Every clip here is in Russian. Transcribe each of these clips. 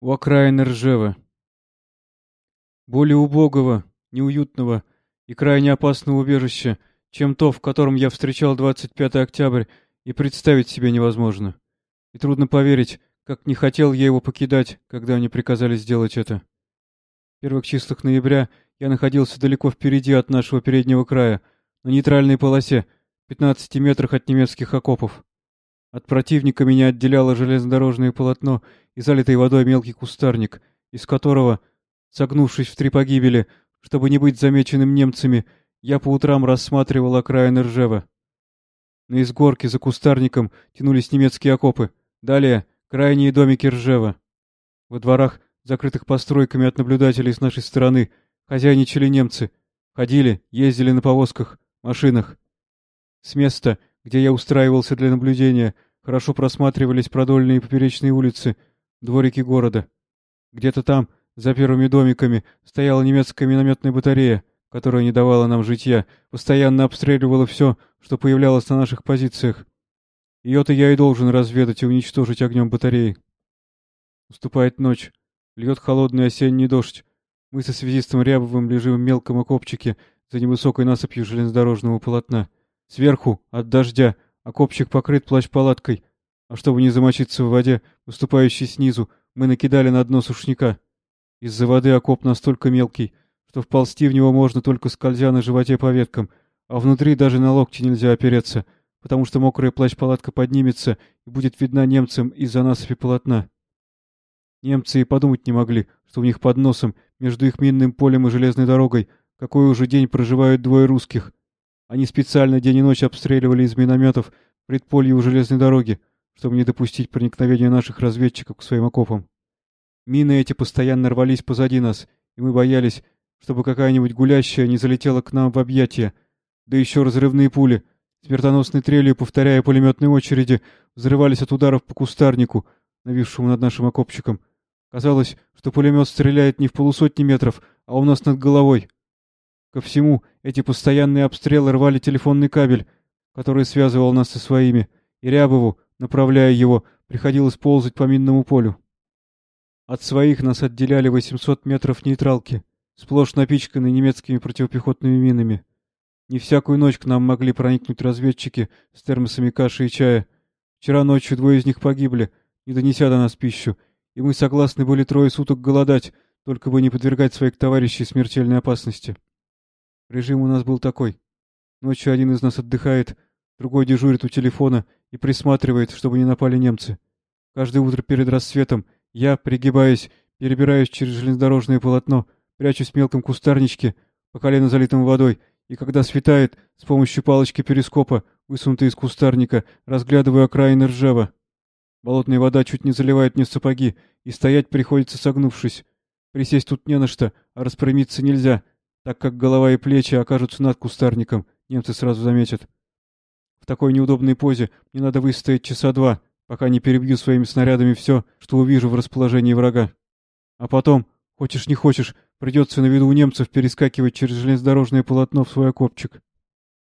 у окраины Ржева. Более убогого, неуютного и крайне опасного убежища, чем то, в котором я встречал 25 октябрь, и представить себе невозможно. И трудно поверить, как не хотел я его покидать, когда мне приказали сделать это. В первых числах ноября я находился далеко впереди от нашего переднего края, на нейтральной полосе, 15 метрах от немецких окопов. От противника меня отделяло железнодорожное полотно и залитый водой мелкий кустарник, из которого, согнувшись в три погибели, чтобы не быть замеченным немцами, я по утрам рассматривал окраины Ржева. На изгорке за кустарником тянулись немецкие окопы. Далее — крайние домики Ржева. Во дворах, закрытых постройками от наблюдателей с нашей стороны, хозяйничали немцы. Ходили, ездили на повозках, машинах. С места, где я устраивался для наблюдения, хорошо просматривались продольные и поперечные улицы, дворики города. Где-то там, за первыми домиками, стояла немецкая минометная батарея, которая не давала нам житья, постоянно обстреливала все, что появлялось на наших позициях. Ее-то я и должен разведать и уничтожить огнем батареи. Уступает ночь. Льет холодный осенний дождь. Мы со связистом Рябовым лежим в мелком окопчике за невысокой насыпью железнодорожного полотна. Сверху, от дождя, окопчик покрыт плащ-палаткой, а чтобы не замочиться в воде, выступающей снизу, мы накидали на дно сушняка. Из-за воды окоп настолько мелкий, что вползти в него можно только скользя на животе по веткам, а внутри даже на локти нельзя опереться, потому что мокрая плащ-палатка поднимется и будет видна немцам из-за насыпи полотна. Немцы и подумать не могли, что у них под носом, между их минным полем и железной дорогой, какой уже день проживают двое русских, они специально день и ночь обстреливали из минометов предполье у железной дороги, чтобы не допустить проникновения наших разведчиков к своим окопам. Мины эти постоянно рвались позади нас, и мы боялись, чтобы какая-нибудь гулящая не залетела к нам в объятия, да еще разрывные пули, смертоносной трелью, повторяя пулеметные очереди, взрывались от ударов по кустарнику, нависшему над нашим окопчиком. Казалось, что пулемет стреляет не в полусотни метров, а у нас над головой. Ко всему, эти постоянные обстрелы рвали телефонный кабель, который связывал нас со своими, и Рябову, направляя его, приходилось ползать по минному полю. От своих нас отделяли 800 метров нейтралки, сплошь напичканной немецкими противопехотными минами. Не всякую ночь к нам могли проникнуть разведчики с термосами каши и чая. Вчера ночью двое из них погибли, не донеся до нас пищу, и мы согласны были трое суток голодать, только бы не подвергать своих товарищей смертельной опасности. Режим у нас был такой. Ночью один из нас отдыхает, другой дежурит у телефона и присматривает, чтобы не напали немцы. Каждое утро перед рассветом я, пригибаясь, перебираюсь через железнодорожное полотно, прячусь в мелком кустарничке, по колено залитым водой, и когда светает, с помощью палочки перископа, высунутой из кустарника, разглядываю окраины ржава. Болотная вода чуть не заливает мне сапоги, и стоять приходится согнувшись. Присесть тут не на что, а распрямиться нельзя — так как голова и плечи окажутся над кустарником, немцы сразу заметят. Такой неудобной позе мне надо выстоять часа два, пока не перебью своими снарядами все, что увижу в расположении врага. А потом, хочешь не хочешь, придется на виду у немцев перескакивать через железнодорожное полотно в свой окопчик.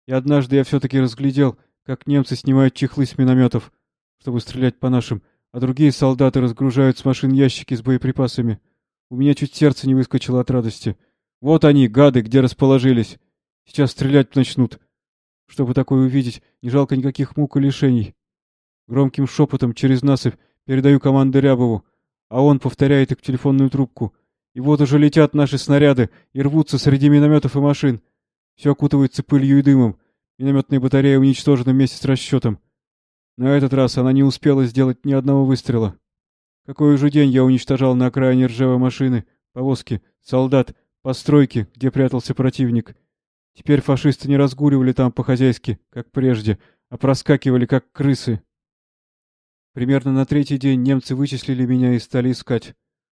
И однажды я все-таки разглядел, как немцы снимают чехлы с минометов, чтобы стрелять по нашим, а другие солдаты разгружают с машин ящики с боеприпасами. У меня чуть сердце не выскочило от радости — вот они, гады, где расположились. Сейчас стрелять начнут. Чтобы такое увидеть, не жалко никаких мук и лишений. Громким шепотом через насыпь передаю команды Рябову, а он повторяет их в телефонную трубку. И вот уже летят наши снаряды и рвутся среди минометов и машин. Все окутывается пылью и дымом. Минометная батарея уничтожена вместе с расчетом. На этот раз она не успела сделать ни одного выстрела. Какой уже день я уничтожал на окраине ржавой машины, повозки, солдат, постройки, где прятался противник. Теперь фашисты не разгуливали там по-хозяйски, как прежде, а проскакивали, как крысы. Примерно на третий день немцы вычислили меня и стали искать.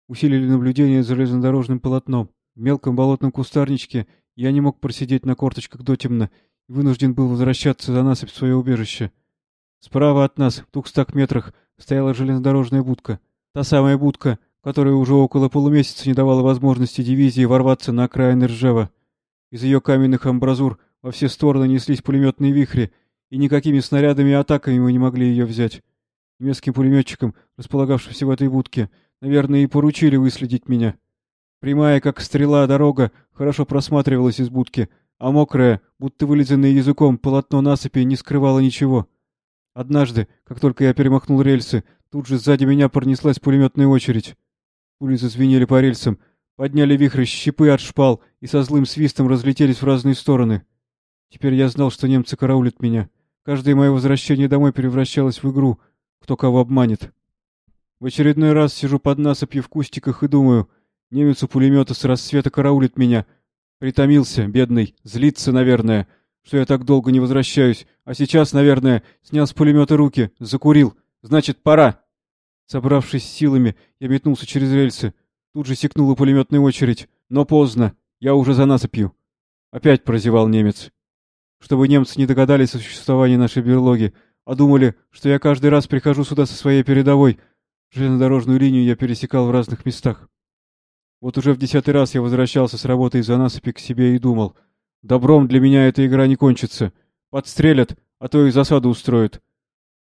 Усилили наблюдение за железнодорожным полотном. В мелком болотном кустарничке я не мог просидеть на корточках дотемно и вынужден был возвращаться за насыпь в свое убежище. Справа от нас, в двухстах метрах, стояла железнодорожная будка. Та самая будка, которая уже около полумесяца не давала возможности дивизии ворваться на окраины Ржева. Из ее каменных амбразур во все стороны неслись пулеметные вихри, и никакими снарядами и атаками мы не могли ее взять. Немецким пулеметчикам, располагавшимся в этой будке, наверное, и поручили выследить меня. Прямая, как стрела, дорога хорошо просматривалась из будки, а мокрая, будто вылизанная языком, полотно насыпи не скрывало ничего. Однажды, как только я перемахнул рельсы, тут же сзади меня пронеслась пулеметная очередь. Пули зазвенели по рельсам, подняли вихры щепы от шпал и со злым свистом разлетелись в разные стороны. Теперь я знал, что немцы караулят меня. Каждое мое возвращение домой превращалось в игру, кто кого обманет. В очередной раз сижу под насыпью в кустиках и думаю, немец у пулемета с рассвета караулит меня. Притомился, бедный, злится, наверное, что я так долго не возвращаюсь, а сейчас, наверное, снял с пулемета руки, закурил. Значит, пора. Собравшись силами, я метнулся через рельсы. Тут же секнула пулеметная очередь. Но поздно. Я уже за насыпью. Опять прозевал немец. Чтобы немцы не догадались о существовании нашей берлоги, а думали, что я каждый раз прихожу сюда со своей передовой. Железнодорожную линию я пересекал в разных местах. Вот уже в десятый раз я возвращался с работы из-за насыпи к себе и думал, добром для меня эта игра не кончится. Подстрелят, а то и засаду устроят.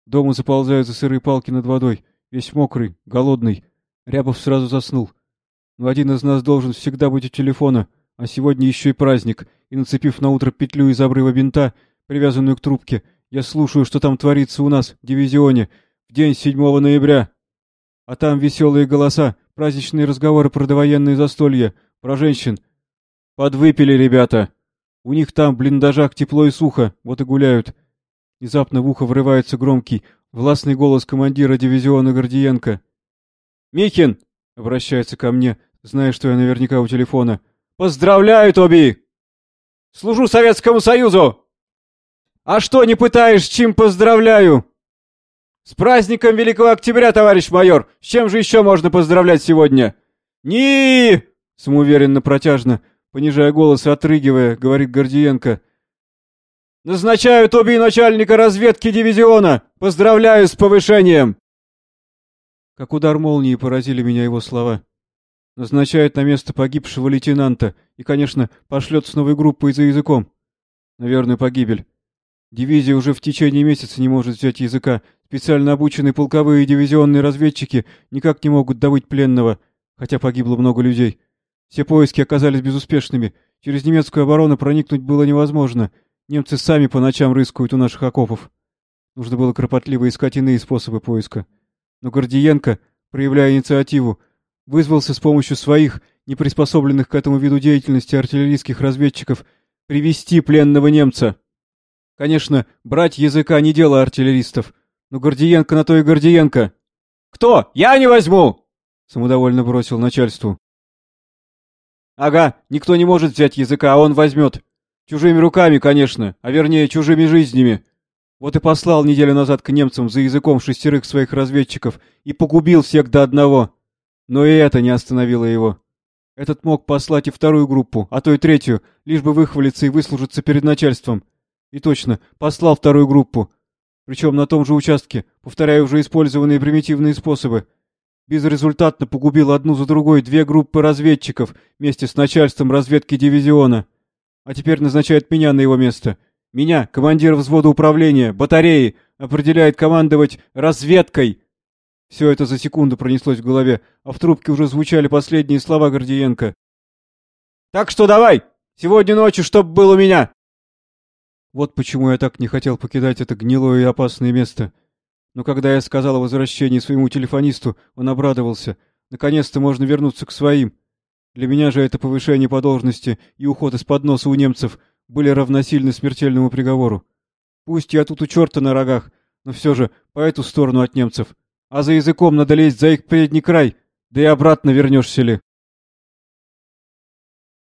Дома заползают за сырые палки над водой, весь мокрый, голодный. Рябов сразу заснул. Но один из нас должен всегда быть у телефона, а сегодня еще и праздник, и, нацепив на утро петлю из обрыва бинта, привязанную к трубке, я слушаю, что там творится у нас, в дивизионе, в день 7 ноября. А там веселые голоса, праздничные разговоры про довоенные застолья, про женщин. Подвыпили ребята. У них там в блиндажах тепло и сухо, вот и гуляют. Внезапно в ухо врывается громкий, властный голос командира дивизиона Гордиенко. «Михин!» — обращается ко мне, зная, что я наверняка у телефона. «Поздравляю, Тоби! Служу Советскому Союзу!» «А что не пытаешь, чем поздравляю?» «С праздником Великого Октября, товарищ майор! С чем же еще можно поздравлять сегодня?» «Ни!» — самоуверенно протяжно, понижая голос и отрыгивая, говорит Гордиенко. «Назначаю Тоби начальника разведки дивизиона! Поздравляю с повышением!» Как удар молнии поразили меня его слова. Назначает на место погибшего лейтенанта и, конечно, пошлет с новой группой за языком. Наверное, погибель. Дивизия уже в течение месяца не может взять языка. Специально обученные полковые и дивизионные разведчики никак не могут добыть пленного, хотя погибло много людей. Все поиски оказались безуспешными. Через немецкую оборону проникнуть было невозможно. Немцы сами по ночам рыскают у наших окопов. Нужно было кропотливо искать иные способы поиска. Но Гордиенко, проявляя инициативу, вызвался с помощью своих, не приспособленных к этому виду деятельности артиллерийских разведчиков, привести пленного немца. Конечно, брать языка не дело артиллеристов, но Гордиенко на то и Гордиенко. «Кто? Я не возьму!» — самодовольно бросил начальству. «Ага, никто не может взять языка, а он возьмет. Чужими руками, конечно, а вернее, чужими жизнями. Вот и послал неделю назад к немцам за языком шестерых своих разведчиков и погубил всех до одного. Но и это не остановило его. Этот мог послать и вторую группу, а то и третью, лишь бы выхвалиться и выслужиться перед начальством. И точно, послал вторую группу. Причем на том же участке, повторяя уже использованные примитивные способы. Безрезультатно погубил одну за другой две группы разведчиков вместе с начальством разведки дивизиона. А теперь назначает меня на его место. Меня, командир взвода управления, батареи, определяет командовать разведкой. Все это за секунду пронеслось в голове, а в трубке уже звучали последние слова Гордиенко. «Так что давай! Сегодня ночью чтоб был у меня!» Вот почему я так не хотел покидать это гнилое и опасное место. Но когда я сказал о возвращении своему телефонисту, он обрадовался. Наконец-то можно вернуться к своим. Для меня же это повышение по должности и уход из-под носа у немцев были равносильны смертельному приговору. Пусть я тут у черта на рогах, но все же по эту сторону от немцев. А за языком надо лезть за их передний край, да и обратно вернешься ли.